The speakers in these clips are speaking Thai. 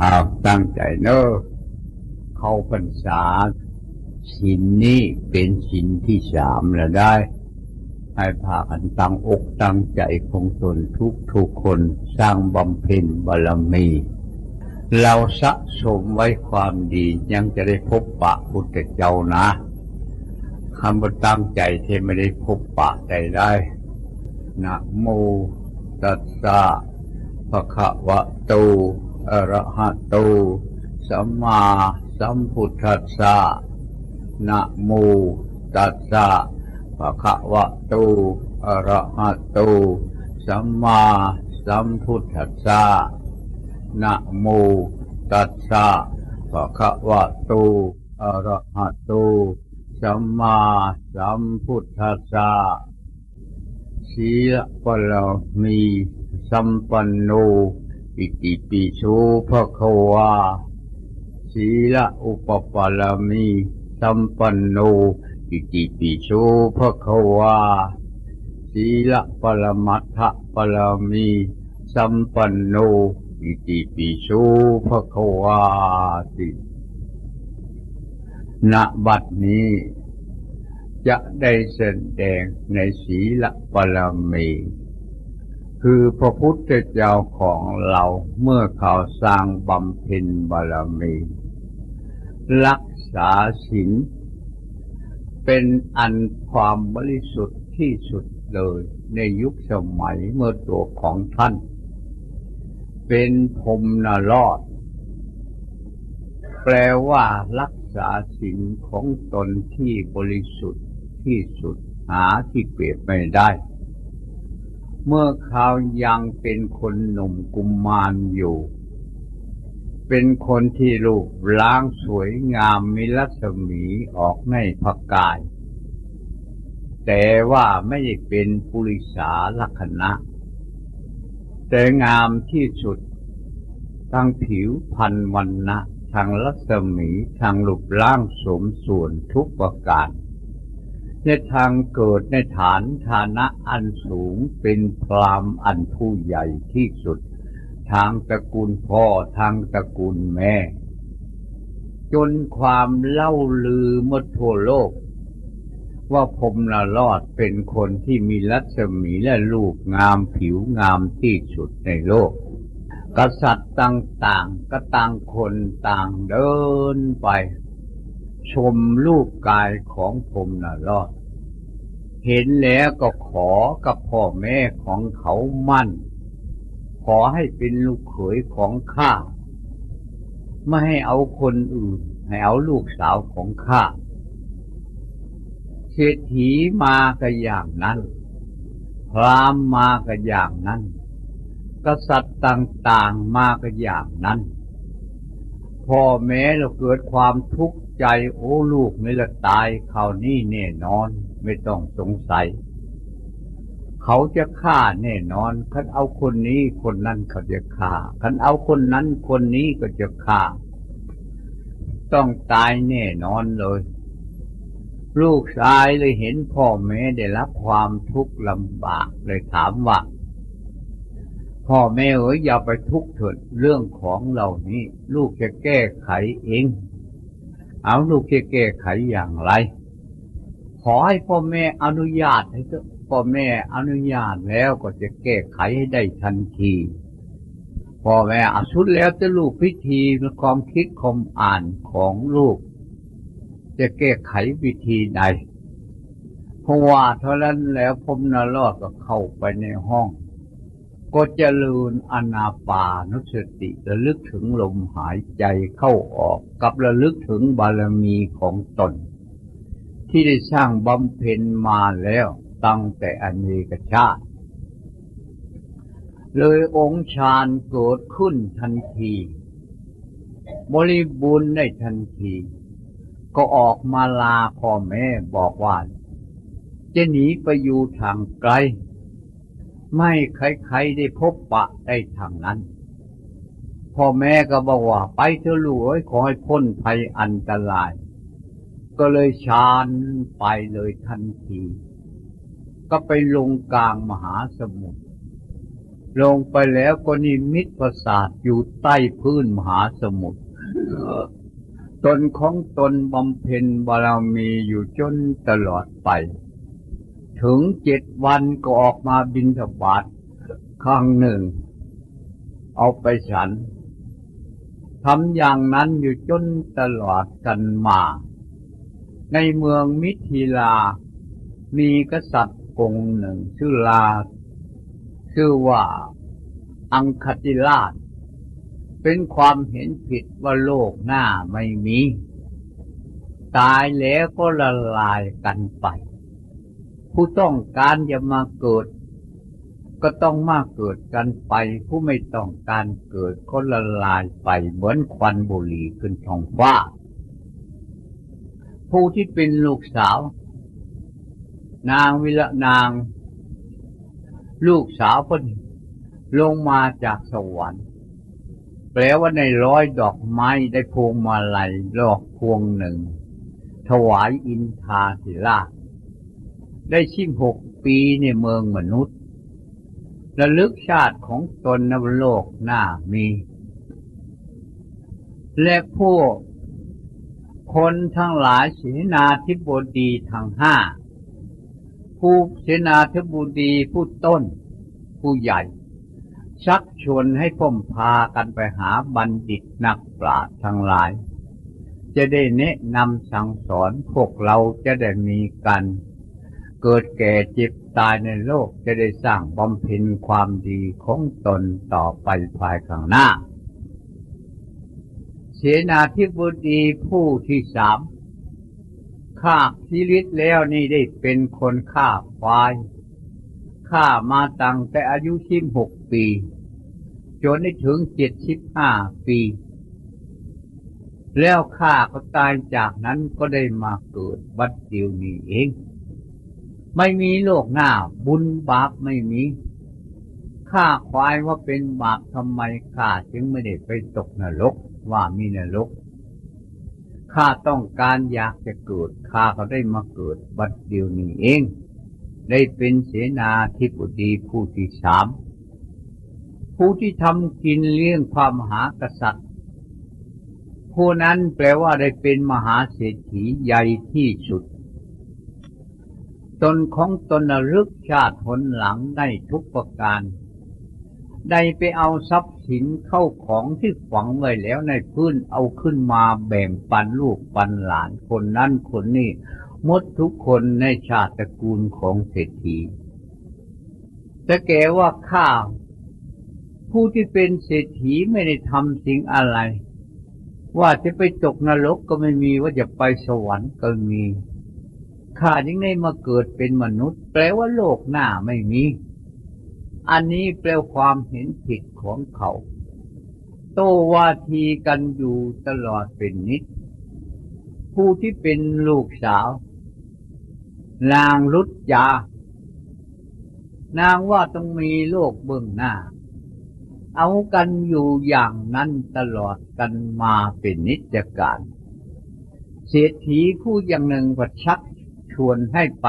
อาตั้งใจเนอะเข้าพรรษาสินนี้เป็นสินที่สามแล้วได้ ให้พากันตั้งอกตั้งใจของตนทุกทุกคนสร้างบำเพ็ญบารมี เราสะสมไว้ความดียังจะได้พบปะพุทธเจ้านะคำว่าตั้งใจที่ไม่ได้พบปะใดได้นะโมตัสสะภะคะวะโต อะระหะโตสัมมาสัมพุทธัสสะนะโมตัสสะภะคะวะโตอะระหะโตสัมมาสัมพุทธัสสะนะโมตัสสะภะคะวะโตอะระหะโตสัมมาสัมพุทธัสสะสีลปรมีสัมปันโน อิติปิโสภะคะวาสีละอุปปาลามีสัมปันโนอิติปิโสภะคะวาสีละปรมัตถปรามีสัมปันโนอิติปิโสภะคะวาติณบัดนี้จะได้แสดงในศีลปรมี คือพระพุทธเจ้าของเราเมื่อเขาสร้างบำเพ็ญบารมี รักษาศีลเป็นอันความบริสุทธิ์ที่สุดเลยในยุคสมัยเมื่อตัวของท่าน เป็นพรมนรอด แปลว่ารักษาศีลของตนที่บริสุทธิ์ที่สุดหาที่เปรียบไม่ได้ เมื่อเขายังเป็นคนหนุ่มกุมมารอยู่ เป็นคนที่รูปร่างสวยงามมีรัศมีออกในพกาย แต่ว่าไม่ได้เป็นปุริสาลักษณะ แต่งามที่สุดทั้งผิวพันวันนะทางรัศมีทางรูปร่างสมส่วนทุกประการ ในทางเกิดในฐานฐานะอันสูงเป็นพรามอันผู้ใหญ่ที่สุด ทางตระกูลพ่อทางตระกูลแม่ จนความเล่าลือมดทั่วโลก ว่าพรมนรอดเป็นคนที่มีรัศมีและลูกงามผิวงามที่สุดในโลก กษัตริย์ต่างๆ ก็ต่างคนต่างเดินไปชมรูปกายของพรหมนรอด เห็นแล้วก็ขอกับพ่อแม่ของเขามั่น ขอให้เป็นลูกเขยของข้า ไม่ให้เอาคนอื่น ให้เอาลูกสาวของข้าเศรษฐีมาก็อย่างนั้น พรามมาก็อย่างนั้น กษัตริย์ต่างๆมาก็อย่างนั้นพ่อแม่เราเกิดความทุกข์ใจโอ้ลูกนี่ละตายเขาวนี่แน่นอน ไม่ต้องสงสัย เขาจะฆ่าแน่นอนคันเอาคนนี้คนนั้นเขาจะฆ่าคันเอาคนนั้นคนนี้ก็จะฆ่า ต้องตายแน่นอนเลย ลูกชายเลยเห็นพ่อแม่ได้รับความทุกข์ลำบากเลยถามว่าพ่อแม่เอ๋ยอย่าไปทุกข์เถิดเรื่องของเหล่านี้ ลูกจะแก้ไขเอง เอาลูกจะแก้ไขอย่างไร อให้พ่อแม่อนุญาตให้เถอะพ่อแม่อนุญาตแล้วก็จะแก้ไขให้ได้ทันทีพ่อแม่อาสุดแล้วจะลูกพิธีความคิดความอ่านของลูก จะแก้ไขวิธีใดเพราะว่าเท่านั้นแล้วพมนรอดก็เข้าไปในห้อง ก็เจริญอนาปานุสติระลึกถึงลมหายใจเข้าออกกับระลึกถึงบารมีของตน ที่ได้สร้างบำเพ็ญมาแล้วตั้งแต่อเนกชาติ เลยองค์ฌานเกิดขึ้นทันที บริบูรณ์ได้ทันที ก็ออกมาลาพ่อแม่บอกว่า จะหนีไปอยู่ทางไกล ไม่ใครๆได้พบปะได้ทางนั้นพ่อแม่ก็บอกว่าไปเถอะลูกขอให้พ้นภัยอันตราย ก็เลยชานไปเลยทันที ก็ไปลงกลางมหาสมุทรลงไปแล้วก็นิมิตประสาทอยู่ใต้พื้นมหาสมุทรตนของตนบำเพ็ญบารมีอยู่จนตลอดไป ถึงเจ็ดวันก็ออกมาบินทบาทครั้งหนึ่ง เอาไปฉันทำอย่างนั้นอยู่จนตลอดกันมา ในเมืองมิถิลา มีกษัตริย์องค์หนึ่งชื่อลา ชื่อว่าอังคติราช เป็นความเห็นผิดว่าโลกหน้าไม่มี ตายแล้วก็ละลายกันไป ผู้ต้องการจะมาเกิด ก็ต้องมาเกิดกันไป ผู้ไม่ต้องการเกิดก็ละลายไปเหมือนควันบุหรี่ขึ้นท้องฟ้า ผู้ที่เป็นลูกสาว นางวิละนาง ลูกสาวพนลงมาจากสวรรค์ แปลว่าในร้อยดอกไม้ได้พวงมาลัยดอกพวงหนึ่ง ถวายอินทาศิลาได้ชิมหกปีในเมืองมนุษย์ระลึกชาติของตนในโลกหน้ามี และพวก คนทั้งหลายเสนาธิบดีทั้งห้า ผู้เสนาธิบดีผู้ต้น ผู้ใหญ่ ชักชวนให้พ่มพากันไปหาบัณฑิตนักปราชญ์ทั้งหลาย จะได้แนะนำสั่งสอนพวกเราจะได้มีกัน เกิดแก่เจ็บตายในโลกจะได้สร้างบำเพ็ญความดีของตนต่อไปภายข้างหน้า เสนาธิบดีผู้ที่สามข้าชีวิตแล้วนี่ได้เป็นคนฆ่าควายฆ่ามาตั้งแต่อายุสิบหกปี จนได้ถึงเจ็ดสิบห้าปี แล้วข้าก็ตายจากนั้นก็ได้มาเกิดบัดเดียวนี้เอง ไม่มีโลกหน้าบุญบาปไม่มีข้าควายว่าเป็นบาปทำไมข้าจึงไม่ได้ไปตกนรก ว่ามีนรก ข้าต้องการอยากจะเกิด ข้าก็ได้มาเกิดบัดเดียวนี้เอง ได้เป็นเสนาธิบดีผู้ที่สาม ผู้ที่ทำกินเลี้ยงความมหากษัตริย์ ผู้นั้นแปลว่าได้เป็นมหาเศรษฐีใหญ่ที่สุด ตนของตนรึกชาติผลหลังได้ทุกประการ ได้ไปเอาทรัพย์สินเข้าของที่ฝังไว้แล้วในพื้นเอาขึ้นมาแบ่งปันลูกปันหลานคนนั้นคนนี้มดทุกคนในชาติตระกูลของเศรษฐีแต่แกว่าข้าผู้ที่เป็นเศรษฐีไม่ได้ทำสิ่งอะไร ว่าจะไปตกนรกก็ไม่มีว่าจะไปสวรรค์ก็มีข้ายังได้มาเกิดเป็นมนุษย์ แปลว่าโลกหน้าไม่มี อันนี้แปลความเห็นผิดของเขา โตวาทีกันอยู่ตลอดเป็นนิด ผู้ที่เป็นลูกสาว นางรุจยานางว่าต้องมีโลกเบื้องหน้า เอากันอยู่อย่างนั้นตลอดกันมาเป็นนิจการ เศรษฐีผู้อย่างหนึ่งก็ชักชวนให้ไป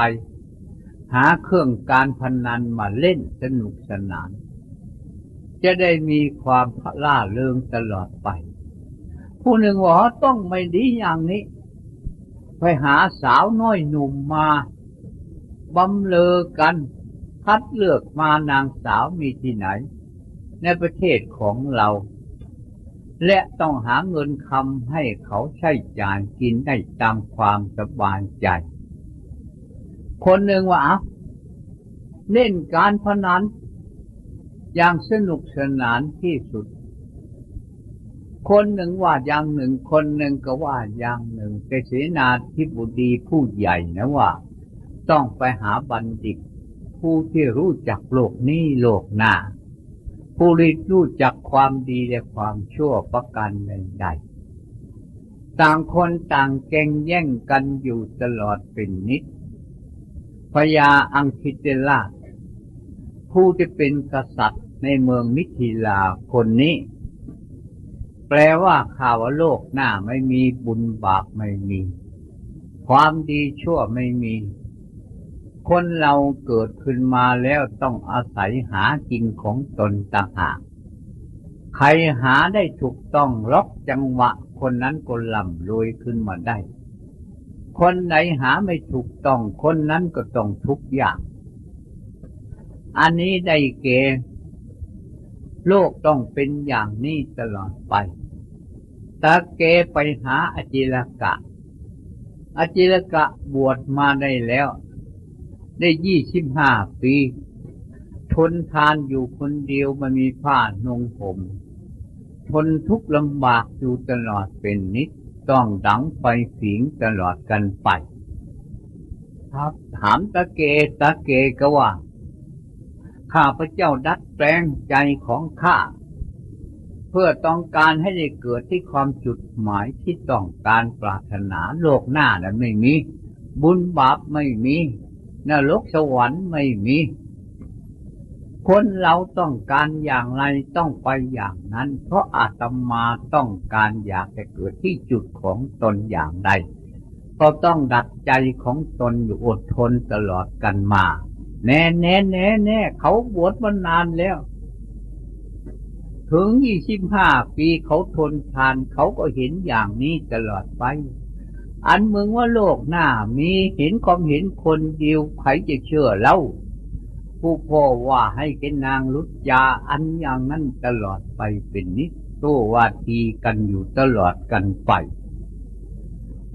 หาเครื่องการพนนันมาเล่นสนุกสนาน จะได้มีความพล่าเริงตลอดไป ผู้หนึ่งว่าต้องไม่ดีอย่างนี้ ไปหาสาวน้อยหนุ่มมาบำเลอกันคัดเลือกมานางสาวมีที่ไหน ในประเทศของเรา และต้องหาเงินคำให้เขาใช้จ่ายกินได้ตามความสบายใจ คนหนึ่งว่าเล่นการพนันอย่างสนุกสนานที่สุด คนหนึ่งว่าอย่างหนึ่ง คนหนึ่งก็ว่าอย่างหนึ่งแต่เสนาธิบดีผู้ใหญ่นะว่า ต้องไปหาบัณฑิต ผู้ที่รู้จักโลกนี้โลกหน้าผู้ริรู้จักความดีและความชั่วประกันใดๆต่างคนต่างแก่งแย่งกันอยู่ตลอดเป็นนิด พญาอังคิเตลาผู้ที่เป็นกษัตริย์ในเมืองมิถิลาคนนี้ แปลว่าข่าวโลกหน้าไม่มีบุญบาปไม่มี ความดีชั่วไม่มีคคนเราเกิดขึ้นมาแล้วต้องอาศัยหากินของตนต่างหากใครหาได้ถูกต้องล็อกจังหวะ คนนั้นก็ล่ำรวยขึ้นมาได้ คนไหนหาไม่ถูกต้องคนนั้นก็ต้องทุกอย่าง อันนี้ได้เกโลกต้องเป็นอย่างนี้ตลอดไปตาเกไปหาอจิรกะ อจิรกะบวชมาได้แล้ว ได้ยี่สิบห้าปี ทนทานอยู่คนเดียวมันมีผ้านงผม ทนทุกข์ลำบากอยู่ตลอดเป็นนิด ต้องดังไฟสิงตลอดกันไปครับถามตะเกตะเกก็ว่า ข้าพระเจ้าดัดแปลงใจของข้า เพื่อต้องการให้ได้เกิดที่ความจุดหมายที่ต้องการปรารถนาโลกหน้านั้นไม่มี บุญบาปไม่มีนรกสวรรค์ไม่มี คนเราต้องการอย่างไรต้องไปอย่างนั้น เพราะอาตมาต้องการอยากจะเกิดที่จุดของตนอย่างใด ก็ต้องดัดใจของตนอยู่อดทนตลอดกันมา แน่แน่แน่แน่เขาบวชมานานแล้ว ถึงยี่สิบห้าปีเขาทนทานเขาก็เห็นอย่างนี้ตลอดไป อันมึงว่าโลกหน้ามีเห็นความเห็นคนเดียวใครจะเชื่อเล่า ผู้พ่อว่าให้เป็นนางลุจยาอันอย่างนั้นตลอดไปเป็นนิสโตวาทีกันอยู่ตลอดกันไป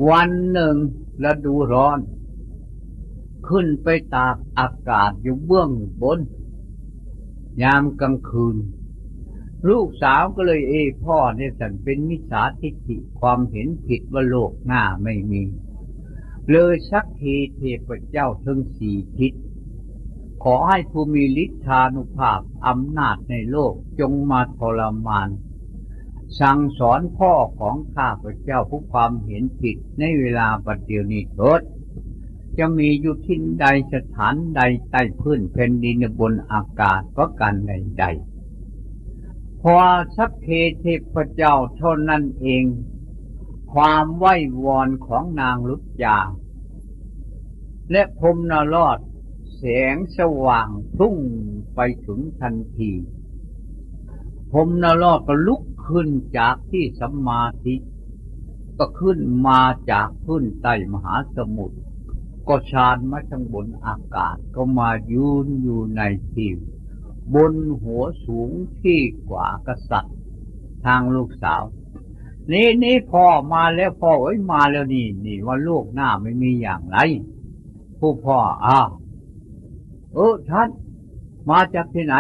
วันหนึ่งฤดูร้อน ขึ้นไปตากอากาศอยู่เบื้องบน ยามกลางคืน ลูกสาวก็เลยเอพ่อเนี่ยสันเป็นมิจฉาทิฏฐิความเห็นผิดว่าโลกหน้าไม่มี เลยชักทีเทพเจ้าทั้งสี่ทิศ ขอให้ภูมิฤทธานุภาพอำนาจในโลกจงมาทรมาน สั่งสอนพ่อของข้าพเจ้าผู้ความเห็นผิดในเวลาปฏิเดียวนี้รถจะมีอยู่ที่ใดสถานใดใต้พื้นแผ่นดินบนอากาศก็การใดใดพอสักเคเทพเจ้าเท่านั้นเอง ความไหววอนของนางลุจยาและพรมนรอด สงสว่างพุ่งไปถึงทันทีพรมนรอดก็ลุกขึ้นจากที่สมาธิ ก็ขึ้นมาจากพื้นใต้มหาสมุทรก็ชานมาทางบนอากาศก็มายืนอยู่ในที่บนหัวสูงที่กว่ากษัตริย์ ทางลูกสาว นี่นี่พ่อมาแล้วพ่อเอ้ยมาแล้วนี่ นี่ว่าลูกหน้าไม่มีอย่างไร ผู้พ่ออ้าว เออท่านมาจากที่ไหน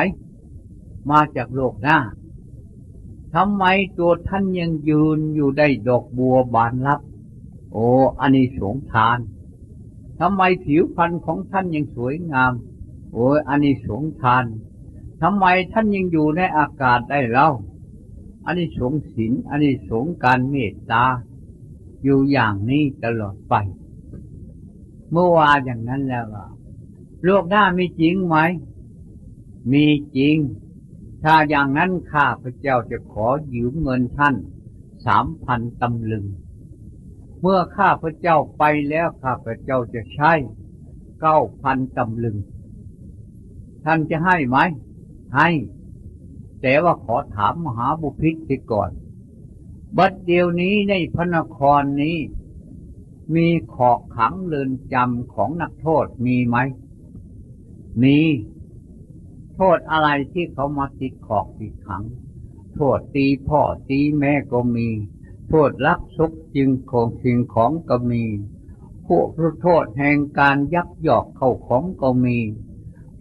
มาจากโลกหน้าทำไมตัวท่านยังยืนอยู่ได้ดอกบัวบานรับ โอ้อันนี้สงทานทำไมผิวพรรณของท่านยังสวยงาม โอ้ยอันนี้สงทานทำไมท่านยังอยู่ในอากาศได้เล่าอันนี้สงศีลอันนี้สงการเมตตา อยู่อย่างนี้ตลอดไป เมื่อวานอย่างนั้นแล้ว โลกหน้ามีจริงไหม มีจริง ถ้าอย่างนั้นข้าพระเจ้าจะขอยืมเงินท่านสามพันตำลึง เมื่อข้าพระเจ้าไปแล้วข้าพระเจ้าจะใช้เก้าพันตำลึง ท่านจะให้ไหม ให้ แต่ว่าขอถามมหาบุพิตสิก่อน บัดเดียวนี้ในพระนครนี้ มีขอกขังเรือนจำของนักโทษมีไหม มีโทษอะไรที่เขามาติดขอกติดขัง โทษตีพ่อตีแม่ก็มี โทษลักซุกจึงของสิ่งของก็มี พวกโทษแห่งการยักยอกเข้าของก็มี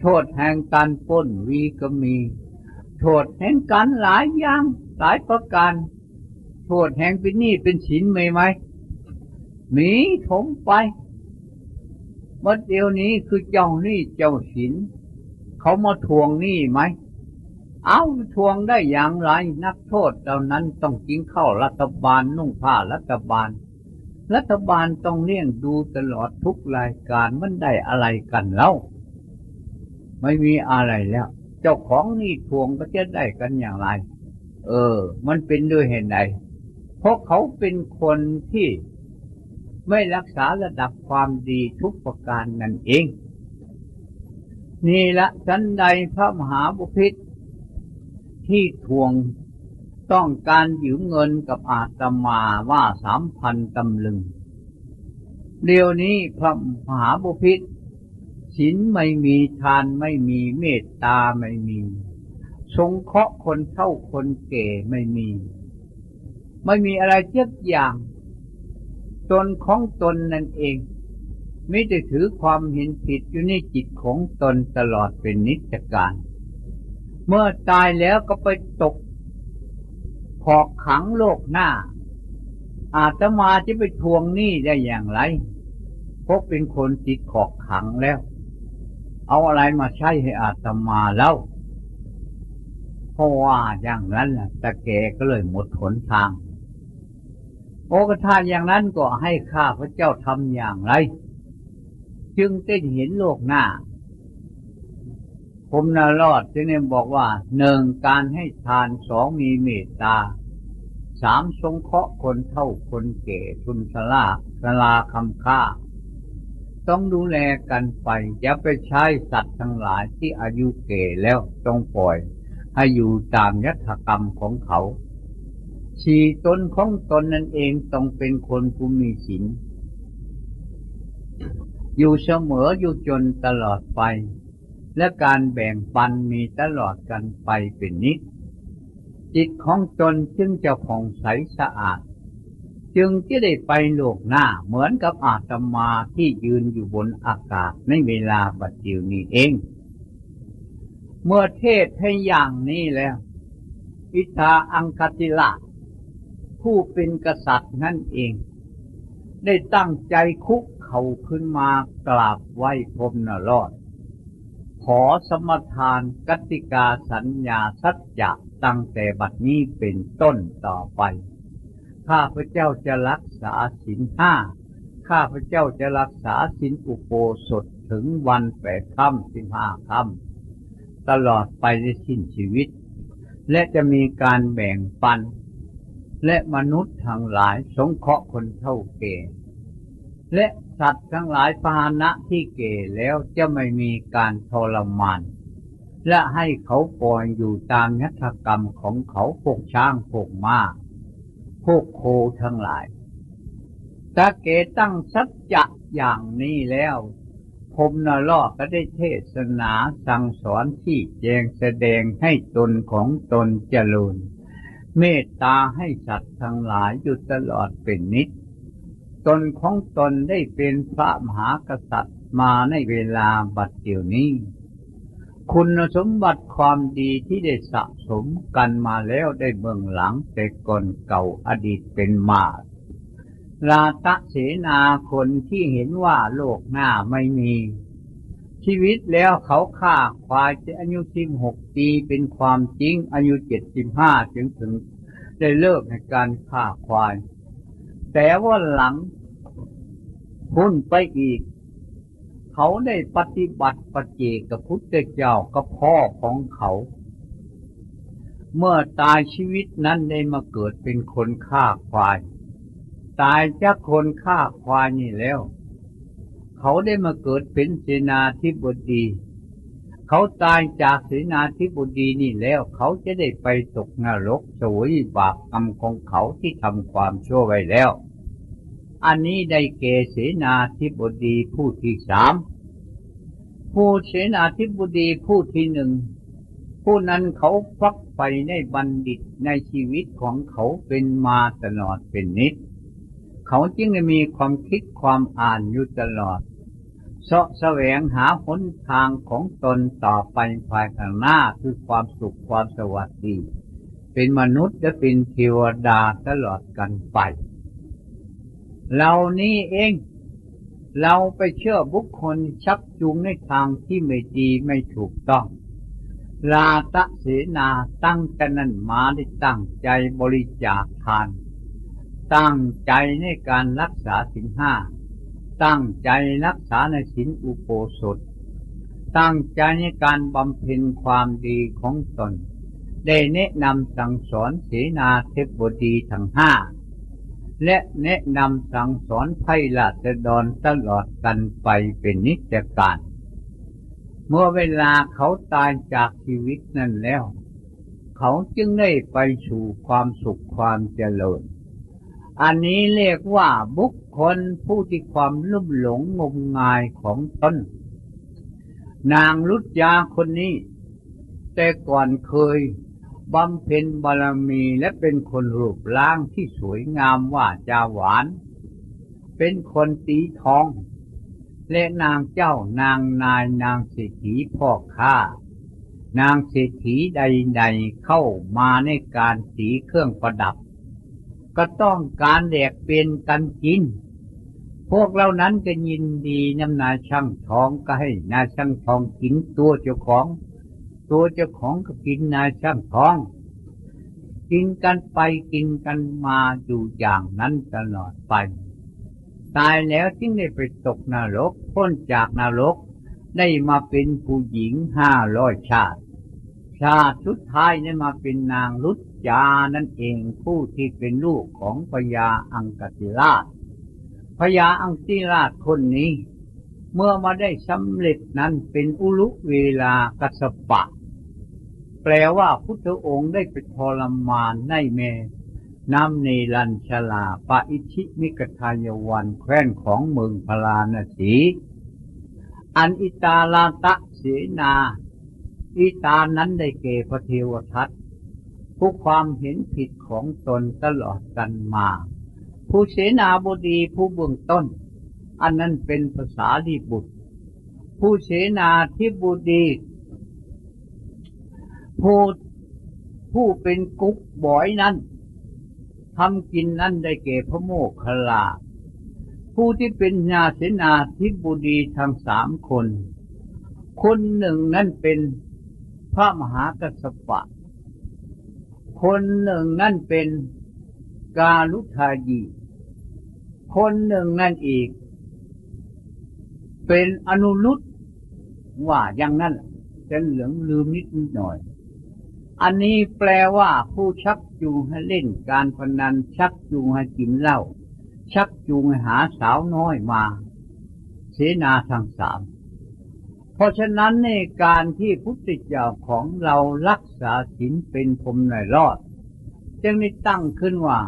โทษแห่งการป้นวีก็มี โทษแห่งการหลายอย่างหลายประการ โทษแห่งเป็นหนี้เป็นสินไหมไหมมีถมไป มื่อเดียวนี้คือเจ้าหนี้เจ้าสินเขามาทวงหนี้ไหม เอาทวงได้อย่างไรนักโทษเหล่านั้นต้องกินข้าวรัฐบาลนุ่งผ้ารัฐบาล รัฐบาลต้องเลี้ยงดูตลอดทุกรายการมันได้อะไรกันเล่าไม่มีอะไรแล้ว เจ้าของนี่ทวงก็จะได้กันอย่างไร เออ มันเป็นด้วยเหตุใดเพราะเขาเป็นคนที่ ไม่รักษาระดับความดีทุกประการนั่นเอง นี่ละฉันใดพระมหาบุพิษที่ทวงต้องการยืมเงินกับอาตมาว่าสามพันตำลึง เดี๋ยวนี้พระมหาบุพิษศีลไม่มีทานไม่มีเมตตาไม่มี สงเคราะห์คนเท่าคนแก่ไม่มี ไม่มีอะไรเจ็กอย่าง ตนของตนนั่นเองไม่ได้ถือความเห็นผิดอยู่ในจิตของตนตลอดเป็นนิจการ เมื่อตายแล้วก็ไปตกขอกขังโลกหน้า อาตมาจะไปทวงหนี้ได้อย่างไรเพราะเป็นคนติดขอกขังแล้ว เอาอะไรมาใช้ให้อาตมาเล่าเพราะว่าอย่างนั้นแหละตะแกก็เลยหมดหนทาง โอกระทาอย่างนั้นก็ให้ข้าพระเจ้าทำอย่างไร จึงได้เห็นโลกหน้า ผมนารอดจึงได้บอกว่าหนึ่งการให้ทานสองมีเมตตาสามสงเคราะห์คนเท่าคนแก่ทุนสลาสลาคำค่า ต้องดูแลกันไป อย่าไปใช้สัตว์ทั้งหลายที่อายุเก่แล้วต้องปล่อย ให้อยู่ตามยัตกรรมของเขา ชีตนของตนนั่นเองต้องเป็นคนผู้มีศีลอยู่เสมออยู่จนตลอดไป และการแบ่งปันมีตลอดกันไปเป็นนิด จิตของตนจึงจะผ่องใสสะอาด จึงจะได้ไปโลกหน้าเหมือนกับอาตมาที่ยืนอยู่บนอากาศในเวลาบัดเดียวนี้เอง เมื่อเทศให้อย่างนี้แล้วอิทาอังคติละ ผู้เป็นกษัตริย์นั่นเอง ได้ตั้งใจคุกเข่าขึ้นมากราบไหว้พรมนรอด ขอสมทานกติกาสัญญาสัจจะตั้งแต่บัดนี้เป็นต้นต่อไป ข้าพระเจ้าจะรักษาศีลห้า ข้าพระเจ้าจะรักษาศีลอุโบสถถึงวันแปดค่ำสิบห้าค่ำตลอดไปในสิ้นชีวิต และจะมีการแบ่งปัน และมนุษย์ทั้งหลายสงเคราะห์คนเท่าเก่ และสัตว์ทั้งหลายพาหนะที่เก่แล้วจะไม่มีการทรมาน และให้เขาปล่อยอยู่ตามยัตกรรมของเขาพวกช้างพวกม้าพวกโคทั้งหลายตาเกตั้งสัจจะอย่างนี้แล้วผมนรอกก็ได้เทศนาสั่งสอนที่แจงแสดงให้ตนของตนเจริญ เมตตาให้สัตว์ทั้งหลายอยู่ตลอดเป็นนิดตนของตนได้เป็นพระมหากษัตริย์มาในเวลาบัดเดี๋ยวนี้ คุณสมบัติความดีที่ได้สะสมกันมาแล้วได้เบื้องหลังแต่ก่อนเก่าอดีตเป็นมาลาตะเสนาคนที่เห็นว่าโลกหน้าไม่มี ชีวิตแล้วเขาฆ่าควายจะอายุสิบหกปีเป็นความจริงอายุเจ็ดสิบห้าถึงถึงได้เลิกในการฆ่าควาย แต่ว่าหลังพุ่นไปอีก เขาได้ปฏิบัติปฏิเจกับพุทธเจ้ากับพ่อของเขา เมื่อตายชีวิตนั้นได้มาเกิดเป็นคนฆ่าควาย ตายจากคนฆ่าควายนี่แล้ว เขาได้มาเกิดเป็นเสนาธิบดี เขาตายจากเสนาธิบดีนี่แล้วเขาจะได้ไปตกนรกสวยบาปกรรมของเขาที่ทำความชั่วไว้แล้ว อันนี้ได้เกเสนาธิบดีผู้ที่สามผู้เสนาธิบดีผู้ที่หนึ่งผู้นั้นเขาฟักไปในบัณฑิตในชีวิตของเขาเป็นมาตลอดเป็นนิด เขาจึงมีความคิดความอ่านอยู่ตลอด เสาะแสวงหาหนทางของตนต่อไปภายข้างหน้าคือความสุขความสวัสดี เป็นมนุษย์และเป็นเทวดาตลอดกันไป เรานี้เอง เราไปเชื่อบุคคลชักจูงในทางที่ไม่ดีไม่ถูกต้องลาตะเสนาตั้งแต่นั้นมาได้ตั้งใจบริจาคทาน ตั้งใจในการรักษาสินห้า ตั้งใจรักษาในสินอุโปสถ ตั้งใจในการบำเพ็ญความดีของตน ได้แนะนำสั่งสอนเสนาเทพบดีทั้งห้า และแนะนำสั่งสอนไพราชดรตลอดกันไปเป็นนิจการ เมื่อเวลาเขาตายจากชีวิตนั่นแล้ว เขาจึงได้ไปสู่ความสุขความเจริญอันนี้เรียกว่าบุค คลผู้ที่ความลุ่มหลงงมงายของตนนางรุจยาคนนี้ แต่ก่อนเคยบำเพ็ญบารมีและเป็นคนรูปร่างที่สวยงามว่าจาหวาน เป็นคนตีทอง และนางเจ้านางนายนางเศรษฐีพ่อค้านางเศรษฐีใดๆเข้ามาในการสีเครื่องประดับ ก็ต้องการแดกเป็นกันกิน พวกเรานั้นก็ยินดีน้ำนาช่างทองก็ให้นาช่างทองกินตัวเจ้าของ ตัวเจ้าของก็กินนาช่างทอง กินกันไปกินกันมาอยู่อย่างนั้นตลอดไป ตายแล้วจึงได้ไปตกนรกพ้นจากนรกได้มาเป็นผู้หญิงห้าร้อยชาติ ชาติสุดท้ายได้มาเป็นนางรุจยานั่นเองผู้ที่เป็นลูกของพญาอังกติราช พญาอังติราชคนนี้ เมื่อมาได้สำเร็จนั้นเป็นอุลุเวลากัสปะ แปลว่าพุทธองค์ได้ไปทรมานในเมน้ำเนรัญชลาปะอิชิมิกทายวันแคว้นของเมืองพลาณสี อันอิตาลาตะเสนา อิตานั้นได้เกพระเทวทัตผู้ความเห็นผิดของตนตลอดกันมา ผู้เสนาบดีผู้เบื้องต้น อันนั้นเป็นภาษาลีบุตร ผู้เสนาธิบดีผู้ผู้เป็นกุ๊กบอยนั้นทำกินนั้นได้เก่พระโมคคลา ผู้ที่เป็นญาเสนาธิบดีทั้งสามคน คนหนึ่งนั่นเป็นพระมหากัสปะ คนหนึ่งนั่นเป็นกาลุทายี คนหนึ่งนั่นอีก เป็นอนุรุตว่าอย่างนั้นจะเหลืองลืมนิดหน่อย อันนี้แปลว่าผู้ชักจูงให้เล่นการพนันชักจูงให้กินเหล้าชักจูงให้หาสาวน้อยมา เสนาทั้งสามเพราะฉะนั้นในการที่พุทธเจ้าของเรารักษาศีลเป็นพรมในรอด จึงได้ตั้งขึ้นว่า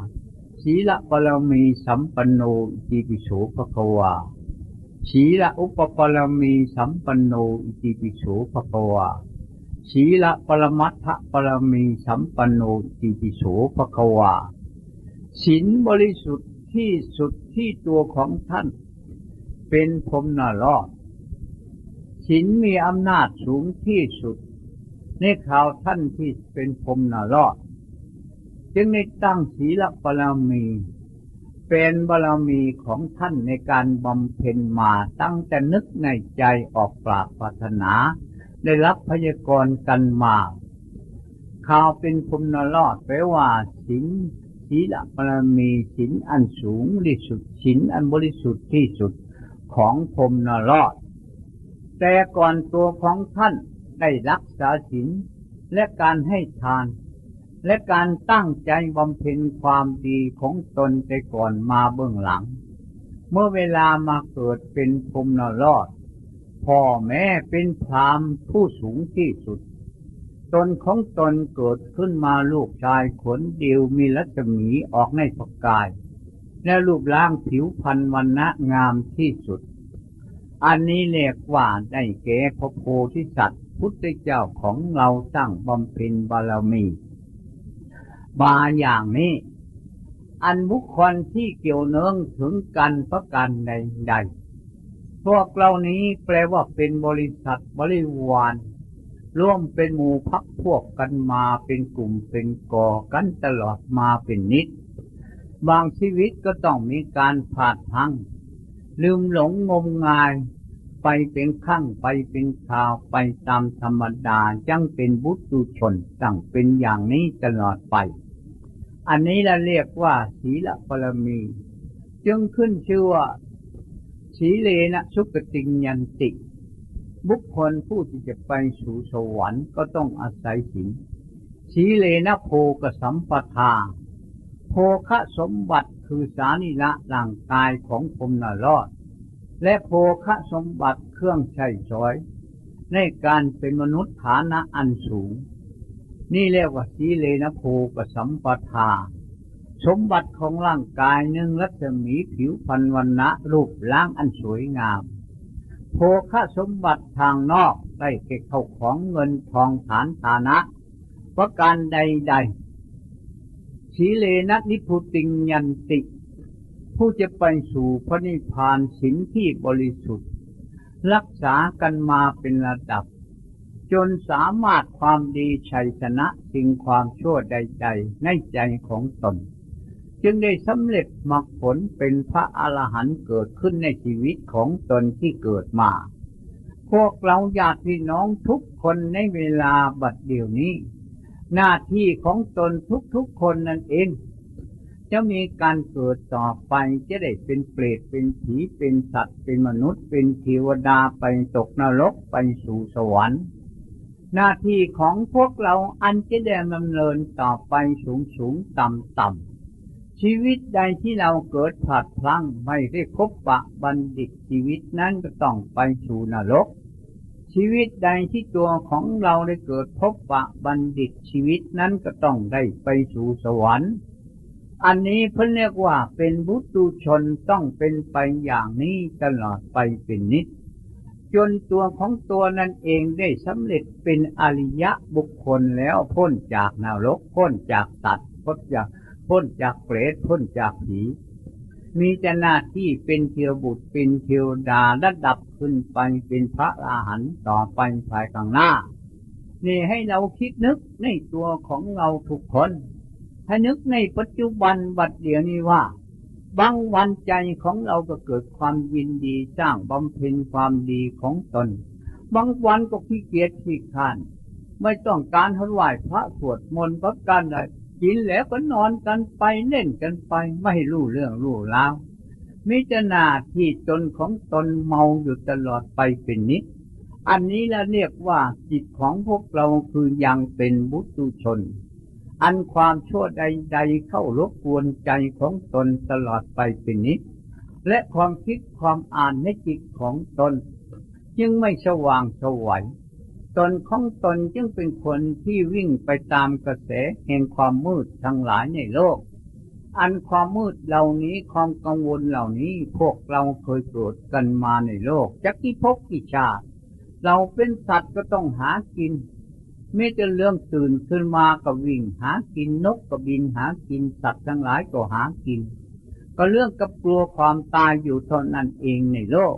ศีลปรมีสัมปันโนอิติปิโสภควาศีลอุปปรมีสัมปันโนอิติปิโสภควาศีลปรมัตถปรมีสัมปันโนอิติปิโสภควาศีลบริสุทธิ์ที่สุดที่ตัวของท่าน เป็นพรมนรอดศีลมีอำนาจสูงที่สุดในข่าวท่านที่เป็นพรมนรอด จึงได้ตั้งศีลบารมี เป็นบารมีของท่านในการบำเพ็ญมาตั้งแต่นึกในใจออกปรากปรารถนา ได้รับพยากรณ์กันมาข่าวเป็นพรมนรอดแปลว่าศีลศีลบารมีศีลอันสูงที่สุดศีลอันบริสุทธิ์ที่สุดของพรมนรอด แต่ก่อนตัวของท่านได้รักษาศีลและการให้ทาน และการตั้งใจบำเพ็ญความดีของตนแต่ก่อนมาเบื้องหลัง เมื่อเวลามาเกิดเป็นพรมนรอด พ่อแม่เป็นพรามผู้สูงที่สุด ตนของตนเกิดขึ้นมาลูกชายขนเดียวมีรัศมีออกในปกาย และรูปร่างผิวพรรณวันณะงามที่สุด อันนี้เรียกว่าได้แก่พระโพธิสัตว์พุทธเจ้าของเราสร้างบำเพ็ญบารมี บาอย่างนี้ อันบุคคลที่เกี่ยวเนื่องถึงกันประการใดๆพวกเรานี้แปลว่าเป็นบริษัทบริวารร่วมเป็นหมู่พักพวกกันมาเป็นกลุ่มเป็นก่อกันตลอดมาเป็นนิด บางชีวิตก็ต้องมีการผาดพัง ลืมหลงงมงาย ไปเป็นข้างไปเป็นข่าวไปตามธรรมดาจังเป็นบุตรชนตั้งเป็นอย่างนี้ตลอดไป อันนี้เราเรียกว่าศีลปรมี จึงขึ้นชื่อว่าศีเลนะสุกติงยันติ บุคคลผู้ที่จะไปสู่สวรรค์ก็ต้องอาศัยศีลศีเลนะโภกสัมปทา โภคะสมบัติคือสานิละร่างกายของพมนรอด และโภคะสมบัติเครื่องใช้สอย ในการเป็นมนุษย์ฐานะอันสูง นี่เรียกว่าสีเลนะโพกสัมปทา สมบัติของร่างกายหนึ่งรัศมีผิวพันวันนะรูปร่างอันสวยงาม โภคสมบัติทางนอกได้เก็บเข้าของเงินทองฐานฐานะประการใดๆสีเลนะนิพุติงยันติ ผู้จะไปสู่พระนิพพานสินที่บริสุทธิ์ รักษากันมาเป็นระดับ จนสามารถความดีชัยชนะสิ่งความชั่วใดๆในใจของตน จึงได้สำเร็จมรรคผลเป็นพระอรหันต์เกิดขึ้นในชีวิตของตนที่เกิดมา พวกเราญาติพี่น้องทุกคนในเวลาบัดเดี๋ยวนี้ หน้าที่ของตนทุกๆคนนั่นเอง จะมีการเกิดต่อไปจะได้เป็นเปรตเป็นผีเป็นสัตว์ เป็นมนุษย์ เป็นเทวดาไปตกนรกไปสู่สวรรค์ หน้าที่ของพวกเราอันจะได้ดำเนินต่อไปสูงสูงต่ำต่ำชีวิตใดที่เราเกิดผลัดพลั้งไม่ได้พบปะบัณฑิตชีวิตนั้นก็ต้องไปสู่นรก ชีวิตใดที่ตัวของเราได้เกิดพบปะบัณฑิตชีวิตนั้นก็ต้องได้ไปสู่สวรรค์ อันนี้เพิ่นเรียกว่าเป็นบุตุชนต้องเป็นไปอย่างนี้ตลอดไปเป็นนิด จนตัวของตัวนั่นเองได้สำเร็จเป็นอริยะบุคคลแล้วพ้นจากนรกพ้นจากสัตว์พ้นจากพ้นจากเปรตพ้นจากผีมีแต่หน้าที่เป็นเทวบุตรเป็นเทวดาระดับขึ้นไปเป็นพระอรหันต์ต่อไปภายข้างหน้า นี่ให้เราคิดนึกในตัวของเราทุกคน ให้นึกในปัจจุบันบัดเดี๋ยวนี้ว่า บางวันใจของเราก็เกิดความยินดีสร้างบำเพ็ญความดีของตน บางวันก็ขี้เกียจขี้ขาน ไม่ต้องการถวายพระสวดมนต์ประการใดกินแล้วก็นอนกันไปเล่นกันไปไม่รู้เรื่องรู้ราวมิจนาที่ตนของตนเมาอยู่ตลอดไปเป็นนิด อันนี้ละเรียกว่าจิตของพวกเราคือยังเป็นบุตุชน อันความชั่วใดๆเข้ารบกวนใจของตนตลอดไปเป็นนิดและความคิดความอ่านในจิตของตน จึงไม่สว่างสวัยตนของตนจึงเป็นคนที่วิ่งไปตามกระแสแห่งความมืดทั้งหลายในโลก อันความมืดเหล่านี้ความกังวลเหล่านี้พวกเราเคยเกิดกันมาในโลกจักกี่ภพกี่ชาติ เราเป็นสัตว์ก็ต้องหากิน ม่จะเรื่องตื่นขึ้นมาก็วิ่งหากินนกก็บินหากินสัตว์ทั้งหลายก็หากิน ก็เรื่องกับกลัวความตายอยู่เท่านั้นเองในโลก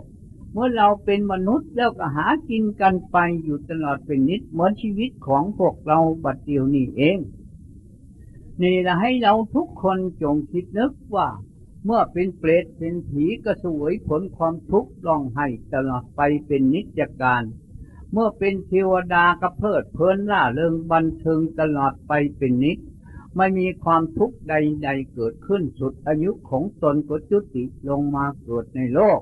เมื่อเราเป็นมนุษย์แล้วก็หากินกันไปอยู่ตลอดเป็นนิดเหมือนชีวิตของพวกเราบัดเดียวนี่เอง นี่ละให้เราทุกคนจงคิดนึกว่า เมื่อเป็นเปรตเป็นผีก็สวยผลความทุกข์ร้องไห้ตลอดไปเป็นนิจการ เมื่อเป็นเทวดาก็เพิดเพลินล่าเริงบันเทิงตลอดไปเป็นนิด ไม่มีความทุกข์ใดๆเกิดขึ้นสุดอายุของตนก็จุติลงมาเกิดในโลก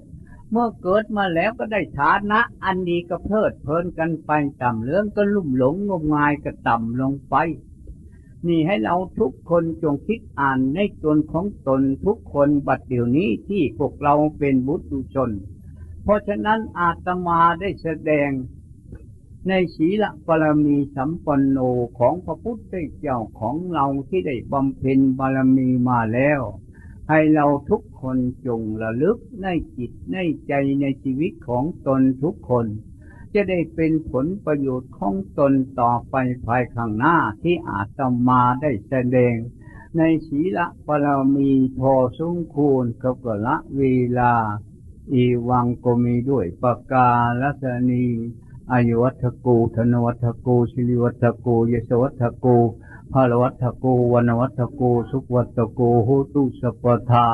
เมื่อเกิดมาแล้วก็ได้ฐานะอันดีก็เพิดเพลินกันไปต่ำเรื่องก็ลุ่มหลงงมงายก็ต่ำลงไป นี่ให้เราทุกคนจงคิดอ่านในตนของตนทุกคนบัดเดี๋ยวนี้ที่พวกเราเป็นบุตรชน เพราะฉะนั้นอาตมาได้แสดง ในศีลบารมีสัมปันโนของพระพุทธเจ้าของเราที่ได้บำเพ็ญบารมีมาแล้ว ให้เราทุกคนจงระลึกในจิตในใจในชีวิตของตนทุกคน จะได้เป็นผลประโยชน์ของตนต่อไปภายข้างหน้าที่อาตมาได้แสดง ในศีลบารมีพอสมควรกับกละเวลา อีวังก็มีด้วยประกาลัษณี อายุวัฒโกูธนวัฒโกูศิริวัฒโกูยศวัฒโกูพาลวัฒโกูวันวัฒโกูสุขวัฒโกูโหตุสปทา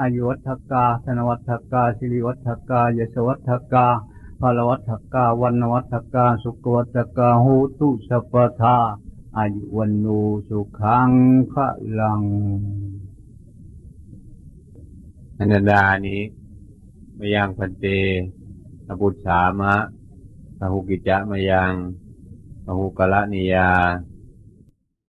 อายุวัฒกาธนวัฒกาศิริวัฒกายศวัฒกาพาลวัฒกาวันวัฒกาสุขวัฒกาโหตุสปทาอายุวันโนสุขังพระลังอนันดานี้มายังพันเตอบุตรสามะ พหุกิจจะมายังพหุกละนิยา